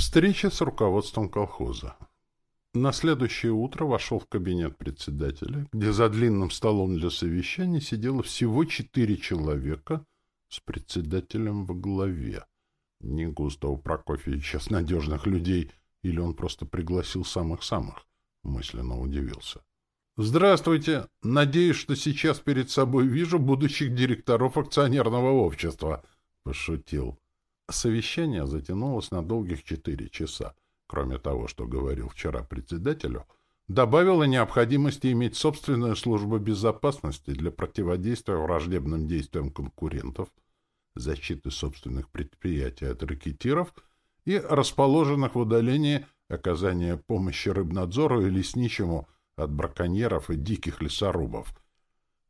Встреча с руководством колхоза. На следующее утро вошел в кабинет председателя, где за длинным столом для совещаний сидело всего четыре человека с председателем во главе. Не Густава Прокофьевича с надежных людей, или он просто пригласил самых-самых, мысленно удивился. «Здравствуйте! Надеюсь, что сейчас перед собой вижу будущих директоров акционерного общества», — пошутил. Совещание затянулось на долгих четыре часа. Кроме того, что говорил вчера председателю, добавило необходимости иметь собственную службу безопасности для противодействия враждебным действиям конкурентов, защиты собственных предприятий от ракетиров и расположенных в удалении оказания помощи рыбнадзору и лесничему от браконьеров и диких лесорубов.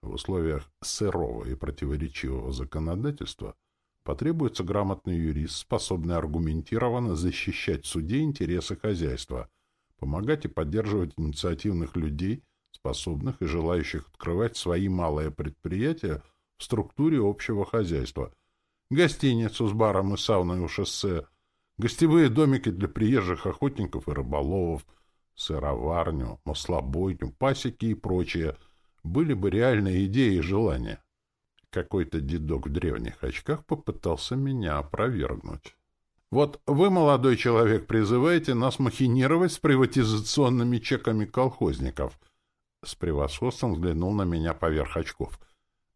В условиях сырого и противоречивого законодательства – Потребуется грамотный юрист, способный аргументированно защищать в суде интересы хозяйства, помогать и поддерживать инициативных людей, способных и желающих открывать свои малые предприятия в структуре общего хозяйства, гостиницу с баром и сауной у шоссе, гостевые домики для приезжих охотников и рыболовов, сыроварню, маслобойню, пасеки и прочее, были бы реальные идеи и желания. Какой-то дедок в древних очках попытался меня опровергнуть. Вот вы, молодой человек, призываете нас махинировать с приватизационными чеками колхозников. С превосходством взглянул на меня поверх очков.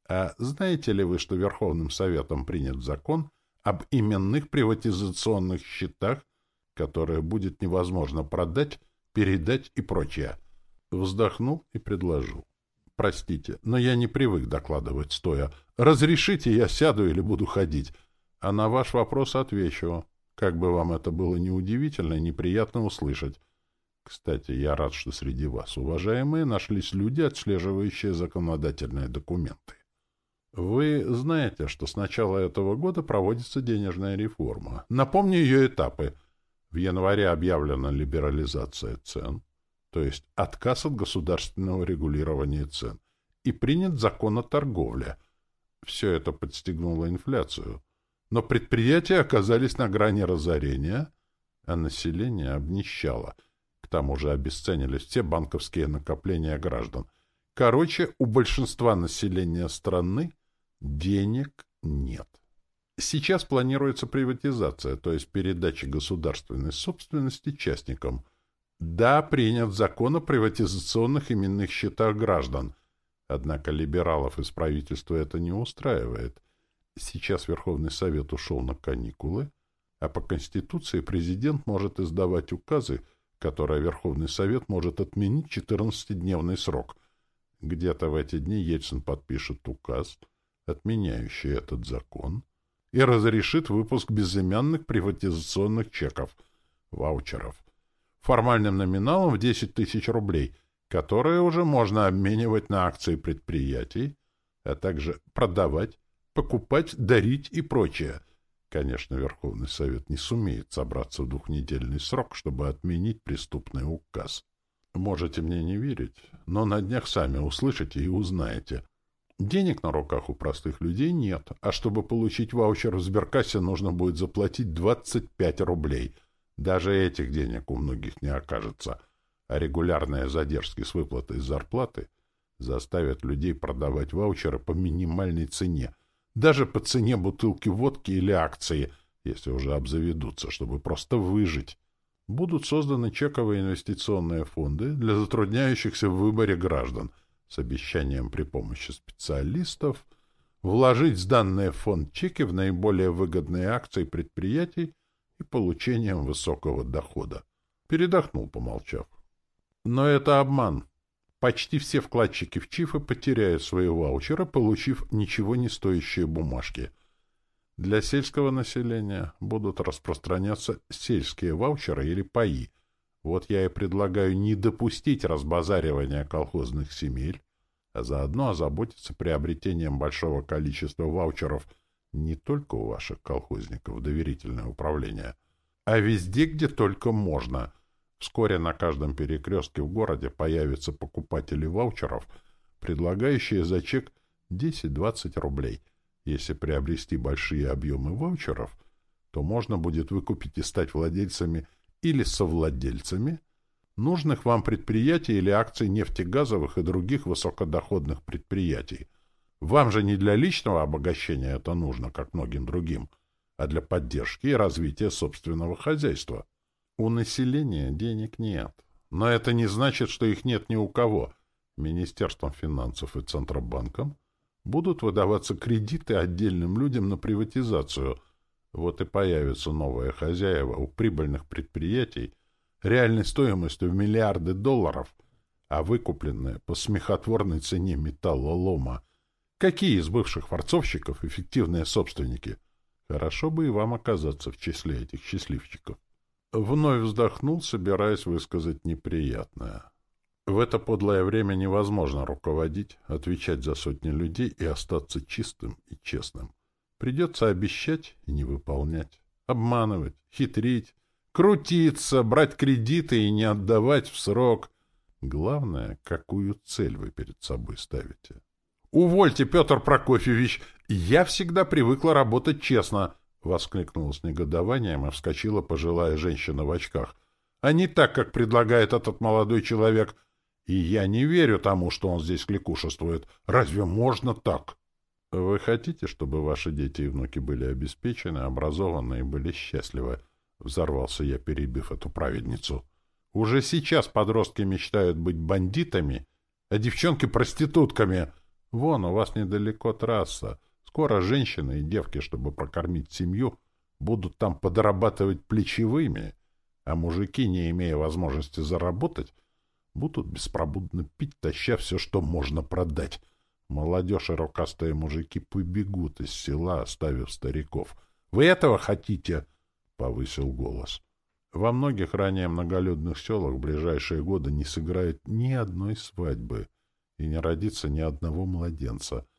А знаете ли вы, что Верховным Советом принят закон об именных приватизационных счетах, которые будет невозможно продать, передать и прочее? Вздохнул и предложил. Простите, но я не привык докладывать стоя. Разрешите, я сяду или буду ходить. А на ваш вопрос отвечу. Как бы вам это было неудивительно неприятно услышать. Кстати, я рад, что среди вас, уважаемые, нашлись люди, отслеживающие законодательные документы. Вы знаете, что с начала этого года проводится денежная реформа. Напомню ее этапы. В январе объявлена либерализация цен то есть отказ от государственного регулирования цен, и принят закон о торговле. Все это подстегнуло инфляцию. Но предприятия оказались на грани разорения, а население обнищало. К тому же обесценились все банковские накопления граждан. Короче, у большинства населения страны денег нет. Сейчас планируется приватизация, то есть передача государственной собственности частникам – да, принят закон о приватизационных именных счетах граждан. Однако либералов из правительства это не устраивает. Сейчас Верховный Совет ушел на каникулы, а по Конституции президент может издавать указы, которые Верховный Совет может отменить 14-дневный срок. Где-то в эти дни Ельцин подпишет указ, отменяющий этот закон, и разрешит выпуск безымянных приватизационных чеков, ваучеров формальным номиналом в 10 тысяч рублей, которые уже можно обменивать на акции предприятий, а также продавать, покупать, дарить и прочее. Конечно, Верховный Совет не сумеет собраться в двухнедельный срок, чтобы отменить преступный указ. Можете мне не верить, но на днях сами услышите и узнаете. Денег на руках у простых людей нет, а чтобы получить ваучер в сберкассе, нужно будет заплатить 25 рублей — даже этих денег у многих не окажется, а регулярные задержки с выплатой зарплаты заставят людей продавать ваучеры по минимальной цене, даже по цене бутылки водки или акции, если уже обзаведутся, чтобы просто выжить. Будут созданы чековые инвестиционные фонды для затрудняющихся в выборе граждан с обещанием при помощи специалистов вложить сданные фонд чеки в наиболее выгодные акции предприятий и получением высокого дохода. Передохнул, помолчав. Но это обман. Почти все вкладчики в ЧИФы потеряют свои ваучеры, получив ничего не стоящие бумажки. Для сельского населения будут распространяться сельские ваучеры или паи. Вот я и предлагаю не допустить разбазаривания колхозных земель, а заодно озаботиться приобретением большого количества ваучеров – не только у ваших колхозников доверительное управление, а везде, где только можно. Вскоре на каждом перекрестке в городе появятся покупатели ваучеров, предлагающие за чек 10-20 рублей. Если приобрести большие объемы ваучеров, то можно будет выкупить и стать владельцами или совладельцами нужных вам предприятий или акций нефтегазовых и других высокодоходных предприятий. Вам же не для личного обогащения это нужно, как многим другим, а для поддержки и развития собственного хозяйства. У населения денег нет. Но это не значит, что их нет ни у кого. Министерством финансов и Центробанком будут выдаваться кредиты отдельным людям на приватизацию. Вот и появятся новые хозяева у прибыльных предприятий реальной стоимостью в миллиарды долларов, а выкупленные по смехотворной цене металлолома. Какие из бывших форцовщиков эффективные собственники? Хорошо бы и вам оказаться в числе этих счастливчиков. Вновь вздохнул, собираясь высказать неприятное. В это подлое время невозможно руководить, отвечать за сотни людей и остаться чистым и честным. Придется обещать и не выполнять, обманывать, хитрить, крутиться, брать кредиты и не отдавать в срок. Главное, какую цель вы перед собой ставите. «Увольте, Петр Прокофьевич! Я всегда привыкла работать честно!» — воскликнула с негодованием и вскочила пожилая женщина в очках. — А не так, как предлагает этот молодой человек. И я не верю тому, что он здесь кликушествует. Разве можно так? — Вы хотите, чтобы ваши дети и внуки были обеспечены, образованы и были счастливы? — взорвался я, перебив эту праведницу. — Уже сейчас подростки мечтают быть бандитами, а девчонки — проститутками. Вон, у вас недалеко трасса. Скоро женщины и девки, чтобы прокормить семью, будут там подрабатывать плечевыми, а мужики, не имея возможности заработать, будут беспробудно пить, таща все, что можно продать. Молодежь и рукастые мужики побегут из села, оставив стариков. «Вы этого хотите?» — повысил голос. Во многих ранее многолюдных селах в ближайшие годы не сыграет ни одной свадьбы и не родится ни одного младенца —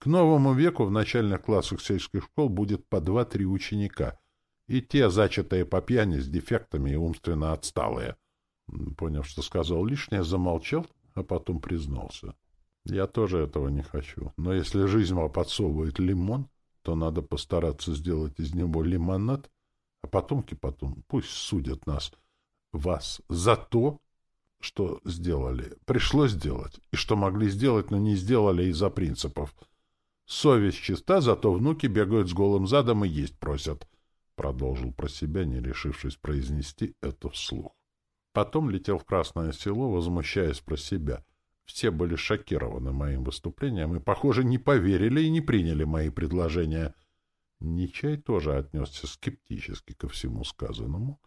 к новому веку в начальных классах сельских школ будет по два-три ученика, и те, зачатые по пьяни, с дефектами и умственно отсталые. Поняв, что сказал лишнее, замолчал, а потом признался. Я тоже этого не хочу, но если жизнь вам подсовывает лимон, то надо постараться сделать из него лимонад, а потомки потом пусть судят нас, вас, за то, что сделали, пришлось сделать, и что могли сделать, но не сделали из-за принципов — Совесть чиста, зато внуки бегают с голым задом и есть просят. Продолжил про себя, не решившись произнести это вслух. Потом летел в Красное Село, возмущаясь про себя. Все были шокированы моим выступлением и, похоже, не поверили и не приняли мои предложения. Нечай тоже отнесся скептически ко всему сказанному,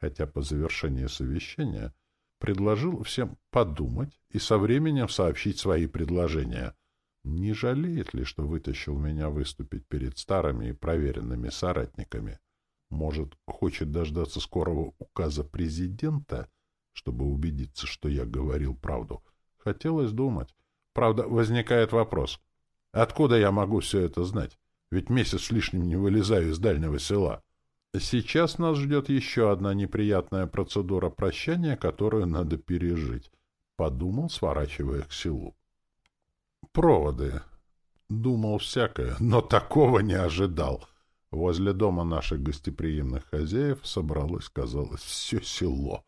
хотя по завершении совещания предложил всем подумать и со временем сообщить свои предложения — не жалеет ли, что вытащил меня выступить перед старыми и проверенными соратниками? Может, хочет дождаться скорого указа президента, чтобы убедиться, что я говорил правду? Хотелось думать. Правда, возникает вопрос. Откуда я могу все это знать? Ведь месяц с лишним не вылезаю из дальнего села. Сейчас нас ждет еще одна неприятная процедура прощания, которую надо пережить. Подумал, сворачивая к селу проводы. Думал всякое, но такого не ожидал. Возле дома наших гостеприимных хозяев собралось, казалось, все село.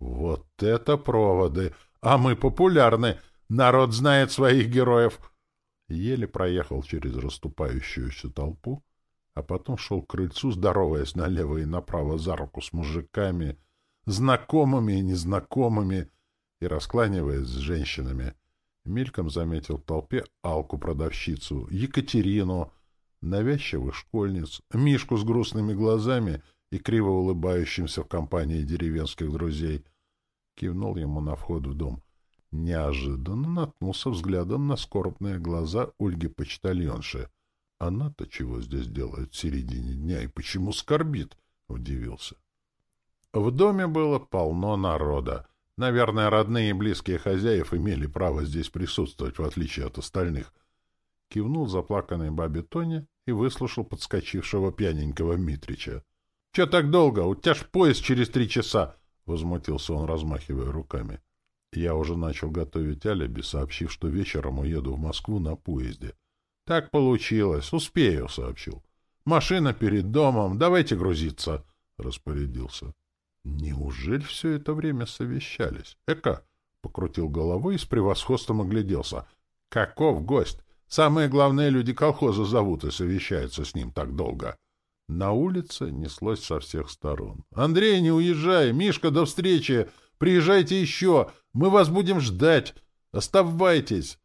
Вот это проводы! А мы популярны! Народ знает своих героев! Еле проехал через расступающуюся толпу, а потом шел к крыльцу, здороваясь налево и направо за руку с мужиками, знакомыми и незнакомыми, и раскланиваясь с женщинами — Мельком заметил в толпе Алку-продавщицу, Екатерину, навязчивых школьниц, Мишку с грустными глазами и криво улыбающимся в компании деревенских друзей. Кивнул ему на вход в дом. Неожиданно наткнулся взглядом на скорбные глаза Ольги-почтальонши. Она-то чего здесь делает в середине дня и почему скорбит? — удивился. В доме было полно народа. Наверное, родные и близкие хозяев имели право здесь присутствовать, в отличие от остальных. Кивнул заплаканной бабе Тоне и выслушал подскочившего пьяненького Митрича. — Че так долго? У тебя ж поезд через три часа! — возмутился он, размахивая руками. Я уже начал готовить алиби, сообщив, что вечером уеду в Москву на поезде. — Так получилось. Успею, — сообщил. — Машина перед домом. Давайте грузиться, — распорядился. Неужели все это время совещались? Эка покрутил головой и с превосходством огляделся. Каков гость? Самые главные люди колхоза зовут и совещаются с ним так долго. На улице неслось со всех сторон. «Андрей, не уезжай! Мишка, до встречи! Приезжайте еще! Мы вас будем ждать! Оставайтесь!»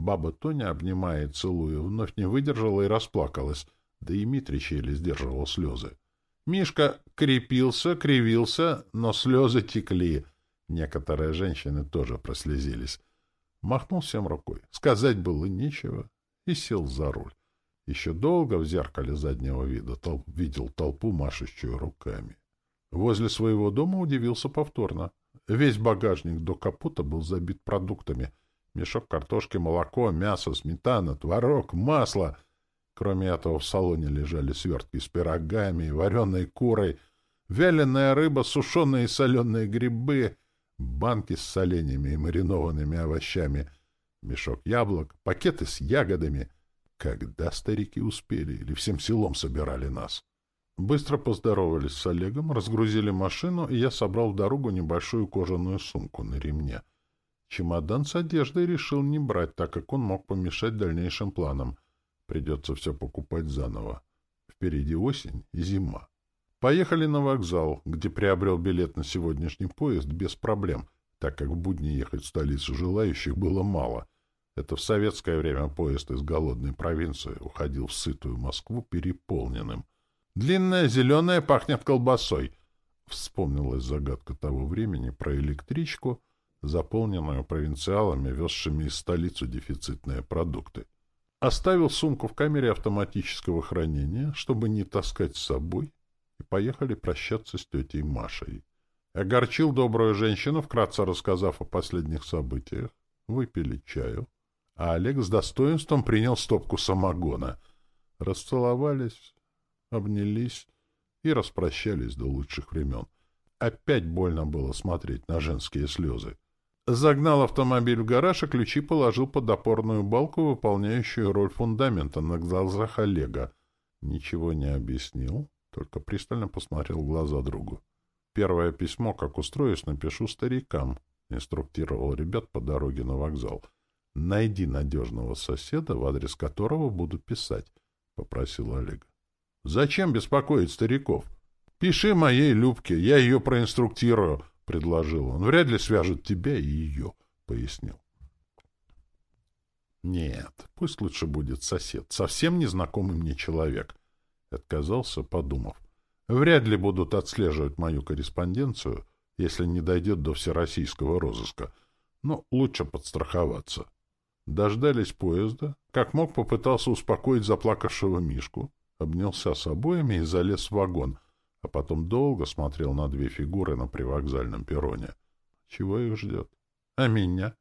Баба Тоня, обнимая и целуя, вновь не выдержала и расплакалась, да и Митрич еле сдерживал слезы. Мишка крепился, кривился, но слезы текли. Некоторые женщины тоже прослезились. Махнул всем рукой. Сказать было нечего и сел за руль. Еще долго в зеркале заднего вида толп, видел толпу, машущую руками. Возле своего дома удивился повторно. Весь багажник до капота был забит продуктами. Мешок картошки, молоко, мясо, сметана, творог, масло. Кроме этого в салоне лежали свертки с пирогами, вареной курой, вяленая рыба, сушеные и соленые грибы, банки с соленьями и маринованными овощами, мешок яблок, пакеты с ягодами — когда старики успели или всем селом собирали нас? Быстро поздоровались с Олегом, разгрузили машину, и я собрал в дорогу небольшую кожаную сумку на ремне. Чемодан с одеждой решил не брать, так как он мог помешать дальнейшим планам. Придется все покупать заново. Впереди осень и зима. Поехали на вокзал, где приобрел билет на сегодняшний поезд без проблем, так как в будни ехать в столицу желающих было мало — это в советское время поезд из голодной провинции уходил в сытую Москву переполненным. «Длинная зеленая пахнет колбасой», — вспомнилась загадка того времени про электричку, заполненную провинциалами, везшими из столицу дефицитные продукты. Оставил сумку в камере автоматического хранения, чтобы не таскать с собой, и поехали прощаться с тетей Машей. Огорчил добрую женщину, вкратце рассказав о последних событиях. Выпили чаю а Олег с достоинством принял стопку самогона. Расцеловались, обнялись и распрощались до лучших времен. Опять больно было смотреть на женские слезы. Загнал автомобиль в гараж, и ключи положил под опорную балку, выполняющую роль фундамента на глазах Олега. Ничего не объяснил, только пристально посмотрел в глаза другу. Первое письмо, как устроюсь, напишу старикам, инструктировал ребят по дороге на вокзал. — Найди надежного соседа, в адрес которого буду писать, — попросил Олег. — Зачем беспокоить стариков? Пиши моей Любке, я ее проинструктирую, — предложил он. — Вряд ли свяжут тебя и ее, — пояснил. — Нет, пусть лучше будет сосед, совсем незнакомый мне человек, — отказался, подумав. Вряд ли будут отслеживать мою корреспонденцию, если не дойдет до всероссийского розыска, но лучше подстраховаться. — Дождались поезда. Как мог, попытался успокоить заплакавшего Мишку. Обнялся с обоями и залез в вагон, а потом долго смотрел на две фигуры на привокзальном перроне. Чего их ждет? А меня?